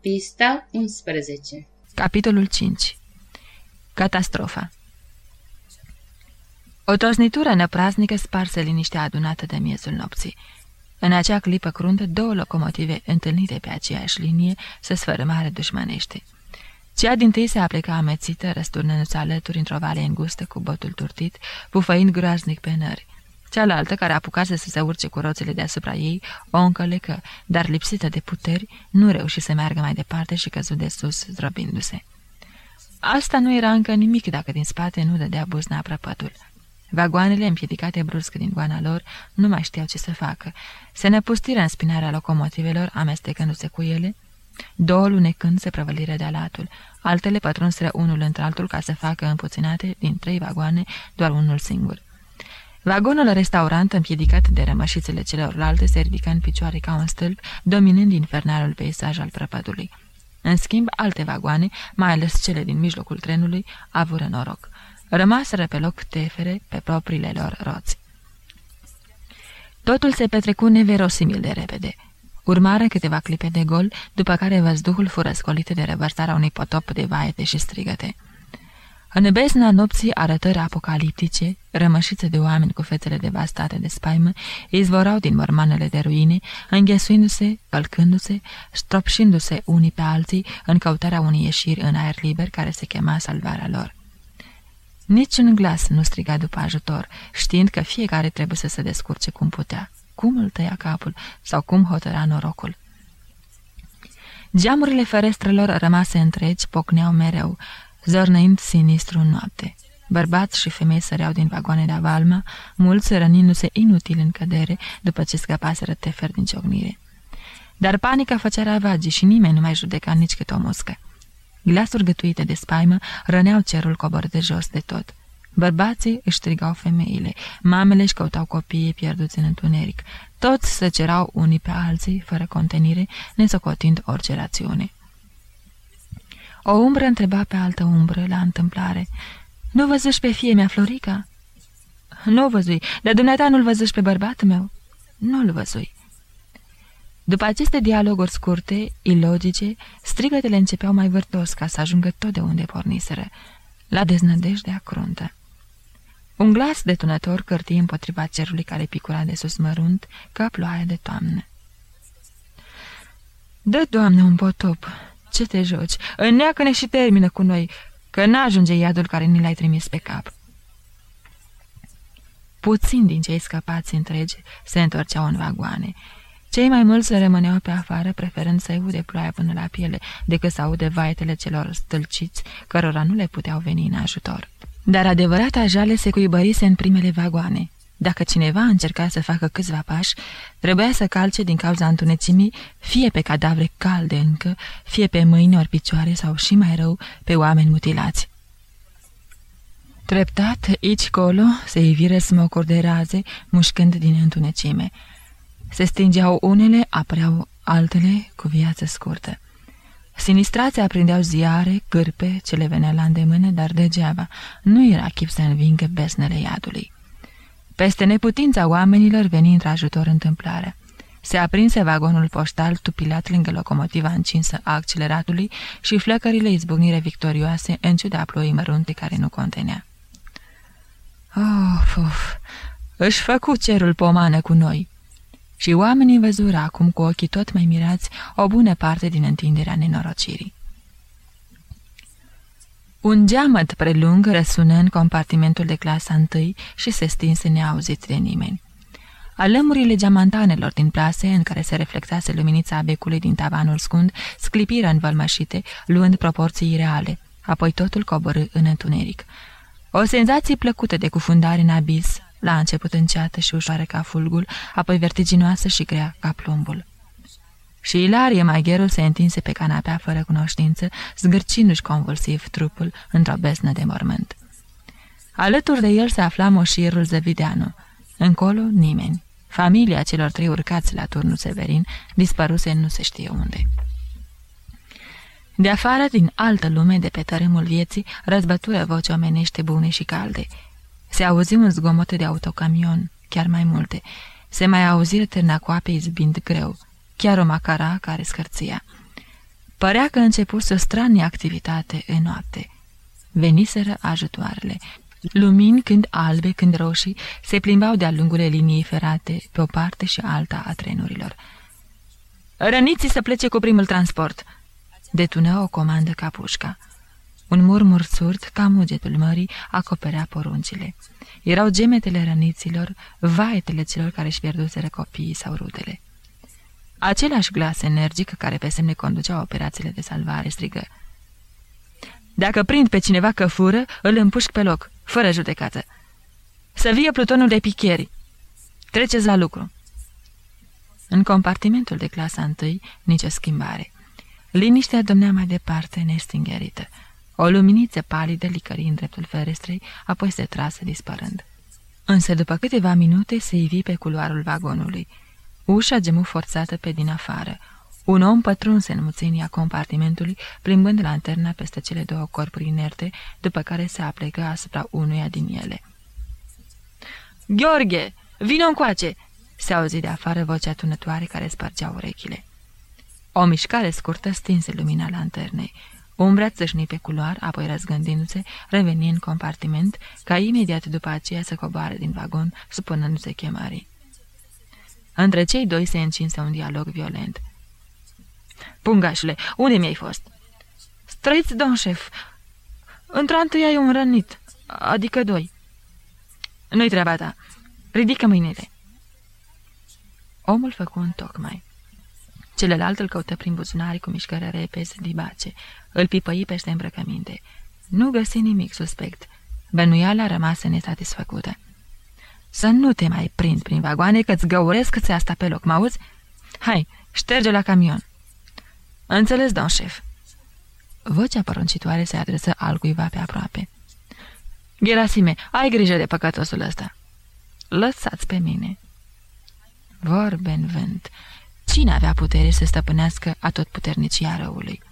Pista 11 Capitolul 5 Catastrofa O trosnitură năpraznică sparse liniștea adunată de miezul nopții. În acea clipă cruntă, două locomotive întâlnite pe aceeași linie se sfărâmare dușmanește. Cea din tâi se apleca amețită, răsturnându-se alături într-o vale îngustă cu botul turtit, bufăind groaznic pe nări. Cealaltă, care apucase să se urce cu roțile deasupra ei, o încălecă, dar lipsită de puteri, nu reuși să meargă mai departe și căzu de sus, zdrobindu-se. Asta nu era încă nimic dacă din spate nu dădea buzna prăpătul. Vagoanele, împiedicate brusc din goana lor, nu mai știau ce să facă. Se năpustiră în spinarea locomotivelor, amestecându-se cu ele. Două lunecând se prăvălire de latul. Altele pătrunseră unul într-altul ca să facă împuținate din trei vagoane doar unul singur. Vagonul restaurant, împiedicat de rămășițele celorlalte, se ridică în picioare ca un stâlp, dominând infernalul peisaj al prăpădului. În schimb, alte vagoane, mai ales cele din mijlocul trenului, avură noroc. Rămaseră pe loc tefere pe propriile lor roți. Totul se petrecu neverosimil de repede. Urmară câteva clipe de gol, după care văzduhul fură scolite de revărsarea unui potop de vaete și strigăte. În bezna nopții arătări apocaliptice, rămășițe de oameni cu fețele devastate de spaimă, izvorau din mormanele de ruine, înghesuindu-se, călcându-se, stropșindu-se unii pe alții în căutarea unei ieșiri în aer liber care se chema salvarea lor. Niciun glas nu striga după ajutor, știind că fiecare trebuie să se descurce cum putea, cum îl tăia capul sau cum hotăra norocul. Geamurile ferestrelor rămase întregi pocneau mereu, zornăind sinistru în noapte. Bărbați și femei săreau din vagoane de avalma, mulți rănindu-se inutil în cădere după ce scăpaseră tefer din ciocnire. Dar panica făcea ravagii și nimeni nu mai judeca nici cât o muscă. Glasuri gătuite de spaimă răneau cerul cobor de jos de tot. Bărbații își strigau femeile, mamele își căutau copiii pierduți în întuneric. Toți se cerau unii pe alții, fără contenire, nesocotind orice rațiune. O umbră întreba pe altă umbră la întâmplare. Nu văzuși pe fie mea, Florica?" Nu văzui, dar dumneata nu-l văzuși pe bărbatul meu?" Nu-l văzui." După aceste dialoguri scurte, ilogice, strigătele începeau mai vârtos ca să ajungă tot de unde porniseră, la deznădejdea cruntă. Un glas detunător cârti împotriva cerului care picura de sus mărunt ca ploaia de toamnă. Dă, Doamne, un potop!" Ce te joci? Înneacă-ne și termină cu noi, că n-ajunge iadul care ni l-ai trimis pe cap." Puțin din cei scăpați întregi se întorceau în vagoane. Cei mai mulți le rămâneau pe afară, preferând să aude ploaia până la piele, decât să aude vaetele celor stâlciți, cărora nu le puteau veni în ajutor. Dar adevărata jale se cuibărise în primele vagoane. Dacă cineva încerca să facă câțiva pași, trebuia să calce din cauza întunecimii fie pe cadavre calde încă, fie pe mâini ori picioare sau și mai rău pe oameni mutilați. Treptat, aici colo, se iviră smocuri de raze, mușcând din întunecime. Se stingeau unele, apreau altele cu viață scurtă. Sinistrații aprindeau ziare, cârpe, ce le venea la îndemână, dar degeaba. Nu era chip să învingă besnele iadului. Peste neputința oamenilor veni într-ajutor întâmplarea. Se aprinse vagonul poștal tupilat lângă locomotiva încinsă a acceleratului și flăcările izbucnire victorioase în ciuda ploii mărunte care nu contenea. Of, of, își făcu cerul pomană cu noi. Și oamenii văzură acum cu ochii tot mai mirați o bună parte din întinderea nenorocirii. Un geamăt prelung răsună în compartimentul de clasa întâi și se stinse neauzit de nimeni. Alămurile geamantanelor din plase, în care se reflectase luminița becului din tavanul scund, sclipiră învălmășite, luând proporții reale, apoi totul coborâ în întuneric. O senzație plăcută de cufundare în abis, la început înceată și ușoară ca fulgul, apoi vertiginoasă și grea ca plumbul. Și Ilarie Magherul se întinse pe canapea fără cunoștință, zgârcindu-și convulsiv trupul într-o besnă de mormânt. Alături de el se afla moșierul Zăvideanu. Încolo, nimeni. Familia celor trei urcați la turnul Severin dispăruse nu se știe unde. De afară, din altă lume, de pe tărâmul vieții, răzbătură voci omenește bune și calde. Se auzi un zgomot de autocamion, chiar mai multe. Se mai auzi târna cu ape izbind greu chiar o macara care scărția. Părea că începuse o stranie activitate în noapte. Veniseră ajutoarele. Lumini când albe, când roșii, se plimbau de-a lungul liniei ferate, pe o parte și alta a trenurilor. Răniții să plece cu primul transport!" Detună o comandă ca pușca. Un murmur surd, ca mugetul mării, acoperea poruncile. Erau gemetele răniților, vaetele celor care își pierduseră copiii sau rudele. Același glas energic care pe semne conducea operațiile de salvare strigă. Dacă prind pe cineva că fură, îl împușc pe loc, fără judecată. Să vie plutonul de picheri. Treceți la lucru. În compartimentul de clasa întâi, nicio schimbare. Liniștea domnea mai departe, nestingherită. O luminiță palidă licări în dreptul ferestrei, apoi se trase dispărând. Însă după câteva minute se ivi pe culoarul vagonului. Ușa gemu forțată pe din afară. Un om pătrunse în muțenia compartimentului, plimbând lanterna peste cele două corpuri inerte, după care se aplecă asupra unuia din ele. Gheorghe, vină încoace!" se auzi de afară vocea tunătoare care spărgea urechile. O mișcare scurtă stinse lumina lanternei. Umbra țâșni pe culoar, apoi răzgândindu-se, reveni în compartiment, ca imediat după aceea să coboare din vagon, supunându-se chemării. Între cei doi se încinse un dialog violent. Pungașule, unde mi-ai fost?" Străiți, domn șef. Într-o e un rănit, adică doi." Nu-i treaba ta. Ridică mâinile." Omul făcu un tocmai. Celălalt îl căută prin buzunari cu mișcări repezi dibace. Îl pipăi peste îmbrăcăminte. Nu găsi nimic suspect. Bănuiala rămase nesatisfăcută. Să nu te mai prind prin vagoane, că-ți găuresc ți asta pe loc, mă Hai, șterge la camion. Înțeles, domn șef. Vocea poruncitoare se adresă cuiva pe aproape. Gerasime, ai grijă de păcătosul ăsta. Lăsați pe mine. Vorbe în vânt. Cine avea putere să stăpânească atotputernicia răului?